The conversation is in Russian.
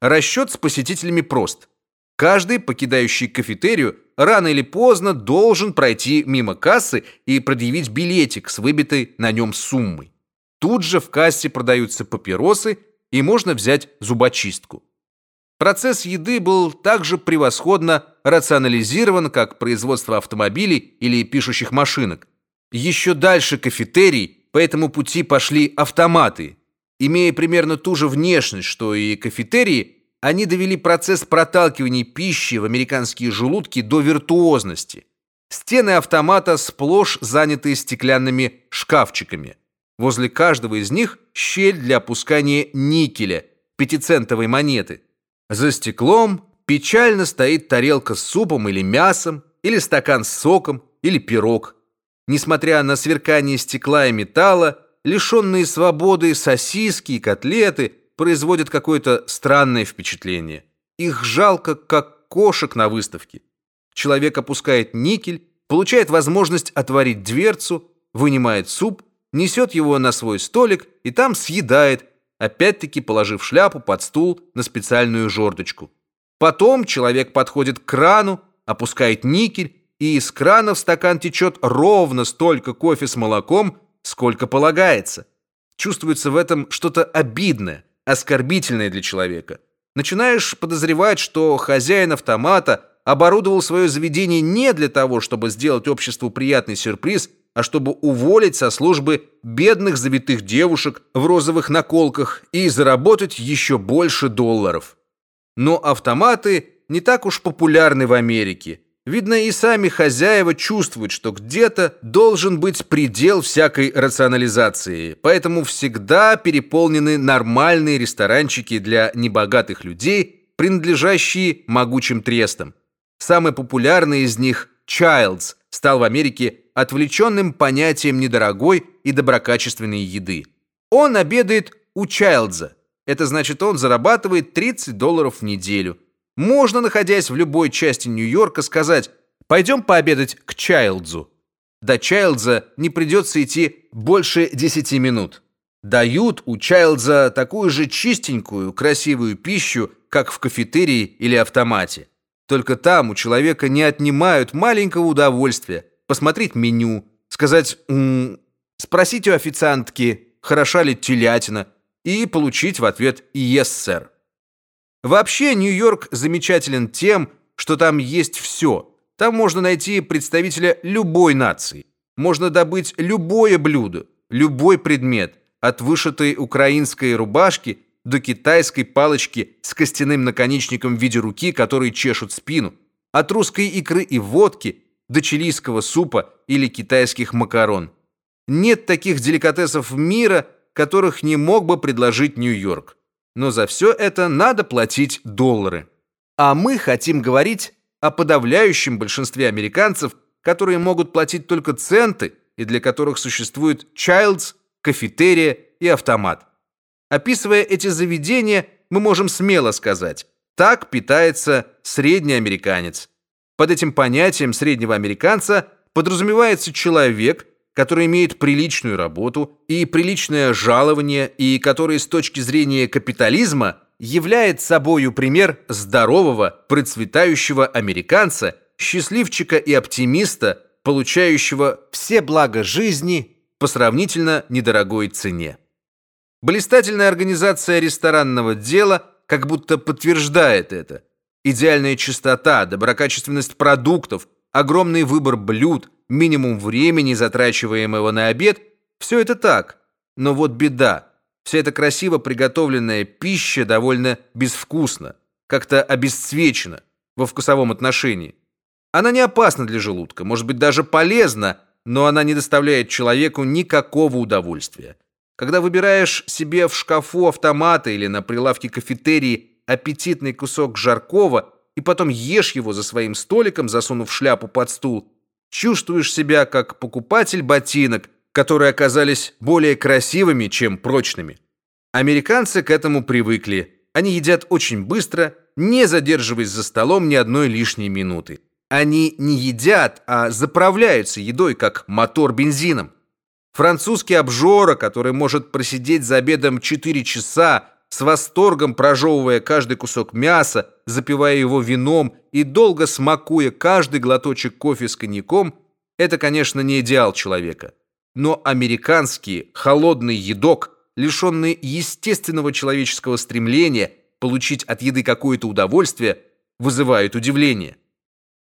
Расчет с посетителями прост. Каждый, покидающий кафетерию, рано или поздно должен пройти мимо кассы и предъявить билетик с выбитой на нем суммой. Тут же в кассе продаются папиросы и можно взять зубочистку. Процесс еды был также превосходно рационализирован, как производство автомобилей или пишущих машинок. Еще дальше кафетерий, по этому пути пошли автоматы. Имея примерно ту же внешность, что и кафетерии, они довели процесс проталкивания пищи в американские желудки до виртуозности. Стены автомата сплошь заняты стеклянными шкафчиками. Возле каждого из них щель для опускания никеля, пятицентовой монеты. За стеклом печально стоит тарелка с супом или мясом, или стакан с соком, или пирог. Несмотря на сверкание стекла и металла, лишенные свободы сосиски и котлеты производят какое-то странное впечатление. Их жалко, как кошек на выставке. Человек опускает никель, получает возможность отворить дверцу, вынимает суп, несет его на свой столик и там съедает, опять-таки положив шляпу под стул на специальную жердочку. Потом человек подходит к крану, опускает никель, и из крана в стакан течет ровно столько кофе с молоком, сколько полагается. Чувствуется в этом что-то обидное, оскорбительное для человека. Начинаешь подозревать, что хозяин автомата оборудовал свое заведение не для того, чтобы сделать обществу приятный сюрприз, а чтобы уволить со службы бедных завитых девушек в розовых наколках и заработать еще больше долларов. Но автоматы не так уж популярны в Америке. Видно, и сами хозяева чувствуют, что где-то должен быть предел всякой рационализации, поэтому всегда переполнены нормальные ресторанчики для небогатых людей, принадлежащие могучим трестам. Самый популярный из них Childs стал в Америке отвлеченным понятием недорогой и доброкачественной еды. Он обедает у Чайлдза. Это значит, он зарабатывает 30 долларов в неделю. Можно, находясь в любой части Нью-Йорка, сказать «пойдем пообедать к Чайлдзу». До Чайлдза не придется идти больше 10 минут. Дают у Чайлдза такую же чистенькую, красивую пищу, как в кафетерии или автомате. Только там у человека не отнимают маленького удовольствия посмотреть меню, сказать «м -м", спросить у официантки, хороша ли телятина, и получить в ответ «yes, сэр». Вообще Нью-Йорк замечателен тем, что там есть все. Там можно найти представителя любой нации. Можно добыть любое блюдо, любой предмет, от вышитой украинской рубашки до китайской палочки с костяным наконечником в виде руки, которые чешут спину, от русской икры и водки до чилийского супа или китайских макарон. Нет таких деликатесов мира, которых не мог бы предложить Нью-Йорк. Но за все это надо платить доллары. А мы хотим говорить о подавляющем большинстве американцев, которые могут платить только центы и для которых существует Childs, кафетерия и автомат. Описывая эти заведения, мы можем смело сказать: так питается средний американец. Под этим понятием среднего американца подразумевается человек, который имеет приличную работу и приличное жалование, и который с точки зрения капитализма является собою пример здорового, процветающего американца, счастливчика и оптимиста, получающего все блага жизни по сравнительно недорогой цене. Блистательная организация ресторанного дела как будто подтверждает это. Идеальная чистота, доброкачественность продуктов, огромный выбор блюд, минимум времени, затрачиваемого на обед все это так. Но вот беда. Вся эта красиво приготовленная пища довольно безвкусна, как-то обесцвечена во вкусовом отношении. Она не опасна для желудка, может быть даже полезна, но она не доставляет человеку никакого удовольствия. Когда выбираешь себе в шкафу автомата или на прилавке кафетерии аппетитный кусок жаркого и потом ешь его за своим столиком, засунув шляпу под стул, чувствуешь себя как покупатель ботинок, которые оказались более красивыми, чем прочными. Американцы к этому привыкли. Они едят очень быстро, не задерживаясь за столом ни одной лишней минуты. Они не едят, а заправляются едой, как мотор бензином. Французский обжора, который может просидеть за обедом 4 часа, с восторгом прожевывая каждый кусок мяса, запивая его вином и долго смакуя каждый глоточек кофе с коньяком, это, конечно, не идеал человека. Но американский холодный едок, лишенный естественного человеческого стремления получить от еды какое-то удовольствие, вызывает удивление.